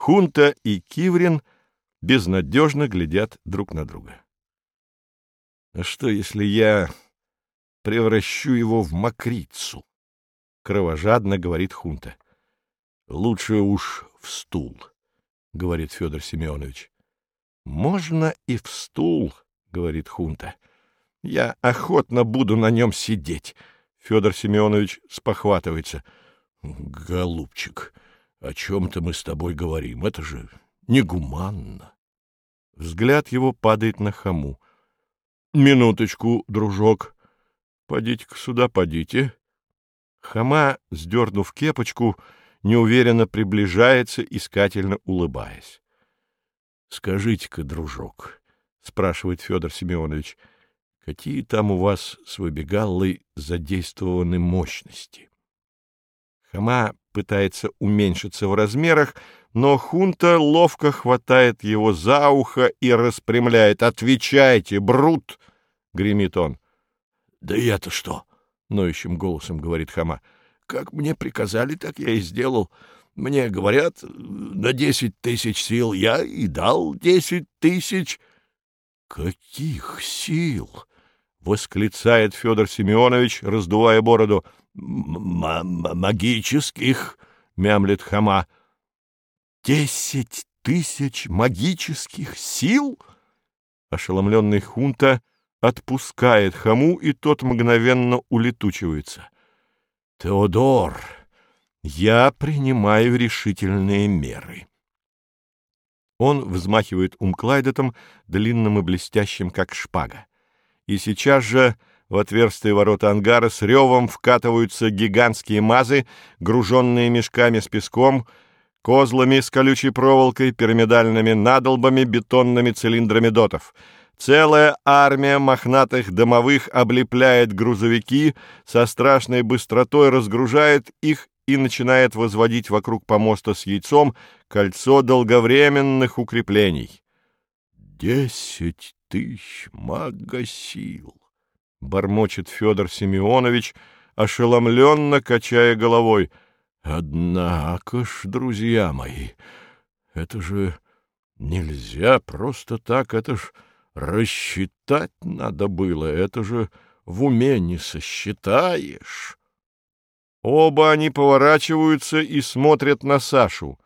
Хунта и Киврин безнадежно глядят друг на друга. — А что, если я превращу его в мокрицу? — кровожадно говорит Хунта. — Лучше уж в стул, — говорит Федор Семенович. — Можно и в стул, — говорит Хунта. — Я охотно буду на нем сидеть. Федор Семенович спохватывается. — Голубчик, о чем-то мы с тобой говорим. Это же негуманно. Взгляд его падает на хаму. — Минуточку, дружок. Подите-ка сюда, подите. Хама, сдернув кепочку, неуверенно приближается, искательно улыбаясь. — Скажите-ка, дружок, — спрашивает Федор Семенович, — какие там у вас с выбегаллой задействованы мощности? Хама пытается уменьшиться в размерах, но Хунта ловко хватает его за ухо и распрямляет. «Отвечайте, Брут!» — гремит он. «Да я-то что?» — ноющим голосом говорит Хама. «Как мне приказали, так я и сделал. Мне говорят, на десять тысяч сил я и дал десять тысяч». «Каких сил?» — восклицает Федор Семенович, раздувая бороду. «Магических!» — мямлет Хама. «Десять тысяч магических сил?» Ошеломленный Хунта отпускает Хаму, и тот мгновенно улетучивается. «Теодор, я принимаю решительные меры». Он взмахивает умклайдетом, длинным и блестящим, как шпага. И сейчас же в отверстие ворота ангара с ревом вкатываются гигантские мазы, груженные мешками с песком, козлами с колючей проволокой, пирамидальными надолбами, бетонными цилиндрами дотов. Целая армия мохнатых домовых облепляет грузовики, со страшной быстротой разгружает их и начинает возводить вокруг помоста с яйцом кольцо долговременных укреплений. «Десять тысяч магосил!» — бормочет Федор Семенович, ошеломленно качая головой — Однако ж, друзья мои, это же нельзя просто так, это ж рассчитать надо было, это же в уме не сосчитаешь. Оба они поворачиваются и смотрят на Сашу.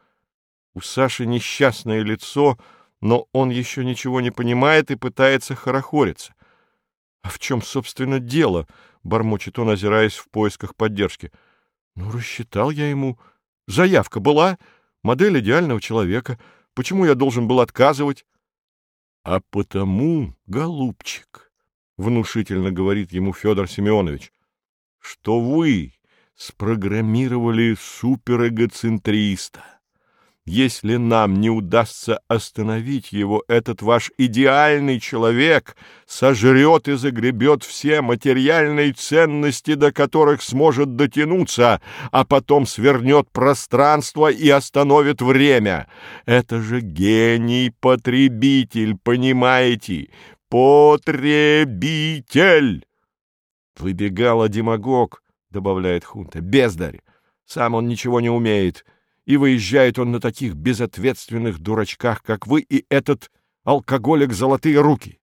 У Саши несчастное лицо, но он еще ничего не понимает и пытается хорохориться. — А в чем, собственно, дело? — бормочет он, озираясь в поисках поддержки. — ну, рассчитал я ему. Заявка была, модель идеального человека. Почему я должен был отказывать? — А потому, голубчик, — внушительно говорит ему Федор Семенович, — что вы спрограммировали суперэгоцентриста. Если нам не удастся остановить его, этот ваш идеальный человек сожрет и загребет все материальные ценности, до которых сможет дотянуться, а потом свернет пространство и остановит время. Это же гений-потребитель, понимаете? Потребитель! Выбегала демагог, добавляет Хунта, бездарь. Сам он ничего не умеет и выезжает он на таких безответственных дурачках, как вы и этот алкоголик «Золотые руки».